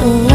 Oh.